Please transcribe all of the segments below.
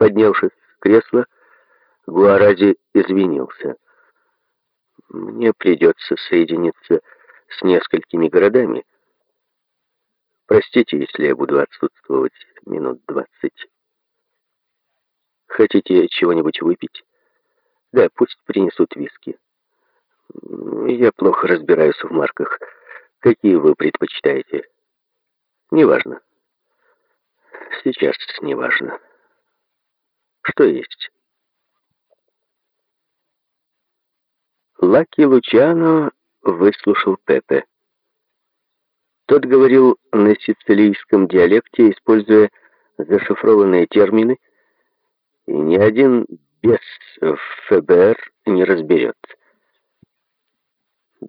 Поднявшись с кресла, Гуарази извинился. «Мне придется соединиться с несколькими городами. Простите, если я буду отсутствовать минут двадцать. Хотите чего-нибудь выпить? Да, пусть принесут виски. Я плохо разбираюсь в марках. Какие вы предпочитаете? Неважно. Сейчас неважно. Что есть? Лаки Лучано выслушал Пепе. Тот говорил на сицилийском диалекте, используя зашифрованные термины, и ни один без ФБР не разберет.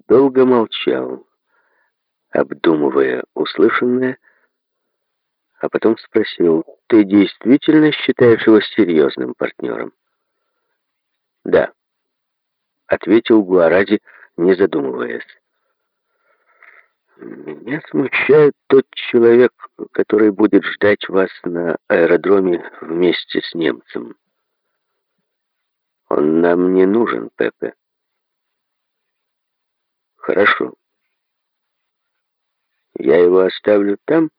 Долго молчал, обдумывая услышанное, а потом спросил, «Ты действительно считаешь его серьезным партнером?» «Да», — ответил Гуаради, не задумываясь. «Меня смущает тот человек, который будет ждать вас на аэродроме вместе с немцем. Он нам не нужен, Пепе». «Хорошо. Я его оставлю там?»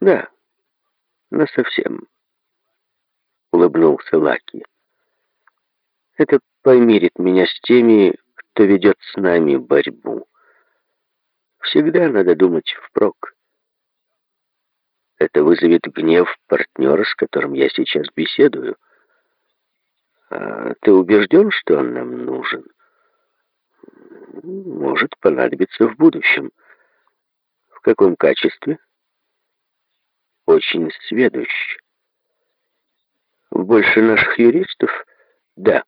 «Да, насовсем», — улыбнулся Лаки. «Это помирит меня с теми, кто ведет с нами борьбу». Всегда надо думать впрок. Это вызовет гнев партнера, с которым я сейчас беседую. А ты убежден, что он нам нужен? Может понадобиться в будущем. В каком качестве? Очень сведущ. Больше наших юристов? Да.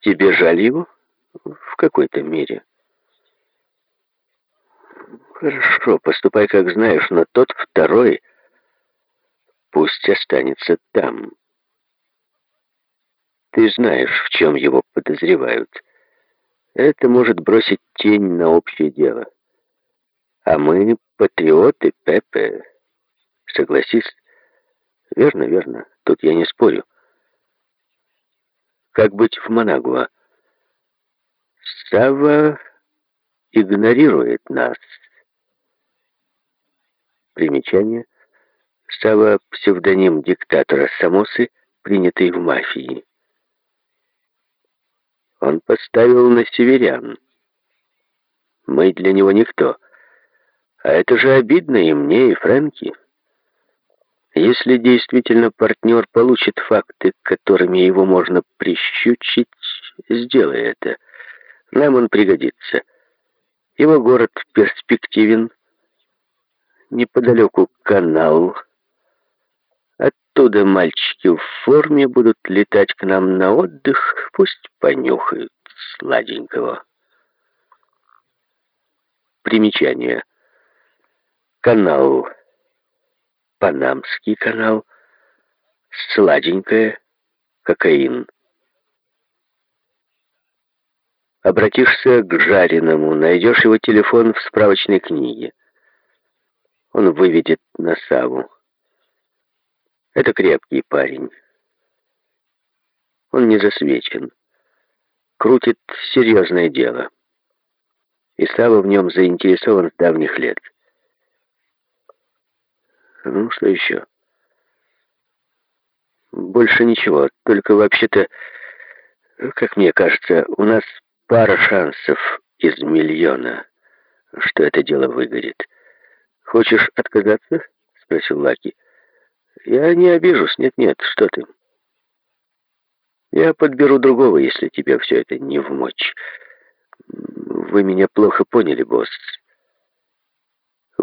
Тебе жаль его? В какой-то мере. Хорошо, поступай как знаешь, но тот второй пусть останется там. Ты знаешь, в чем его подозревают. Это может бросить тень на общее дело. А мы патриоты, Пепе. Согласись? Верно, верно. Тут я не спорю. Как быть в Манагуа? Сава игнорирует нас. Примечание. Сава — псевдоним диктатора Самосы, принятый в мафии. Он поставил на северян. Мы для него никто. А это же обидно и мне, и Фрэнки. Если действительно партнер получит факты, которыми его можно прищучить, сделай это. Нам он пригодится. Его город перспективен, неподалеку канал. Оттуда мальчики в форме будут летать к нам на отдых, пусть понюхают сладенького. Примечание. Канал. Панамский канал. Сладенькое. Кокаин. Обратишься к жареному, найдешь его телефон в справочной книге он выведет на Саву. Это крепкий парень. Он не засвечен. Крутит серьезное дело. И Сава в нем заинтересован с давних лет. Ну, что еще? Больше ничего. Только вообще-то, как мне кажется, у нас пара шансов из миллиона, что это дело выгорит. «Хочешь отказаться?» — спросил Лаки. «Я не обижусь. Нет-нет, что ты?» «Я подберу другого, если тебе все это не в мочь. Вы меня плохо поняли, босс.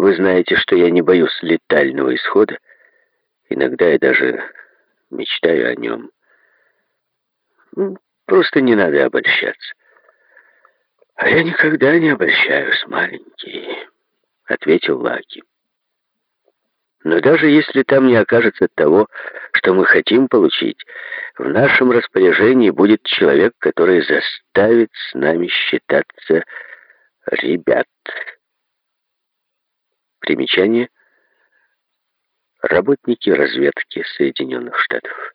Вы знаете, что я не боюсь летального исхода. Иногда я даже мечтаю о нем. Просто не надо обольщаться. А я никогда не обольщаюсь, маленький» ответил Лаки. Но даже если там не окажется того, что мы хотим получить, в нашем распоряжении будет человек, который заставит с нами считаться ребят. Примечание. работники разведки Соединенных Штатов.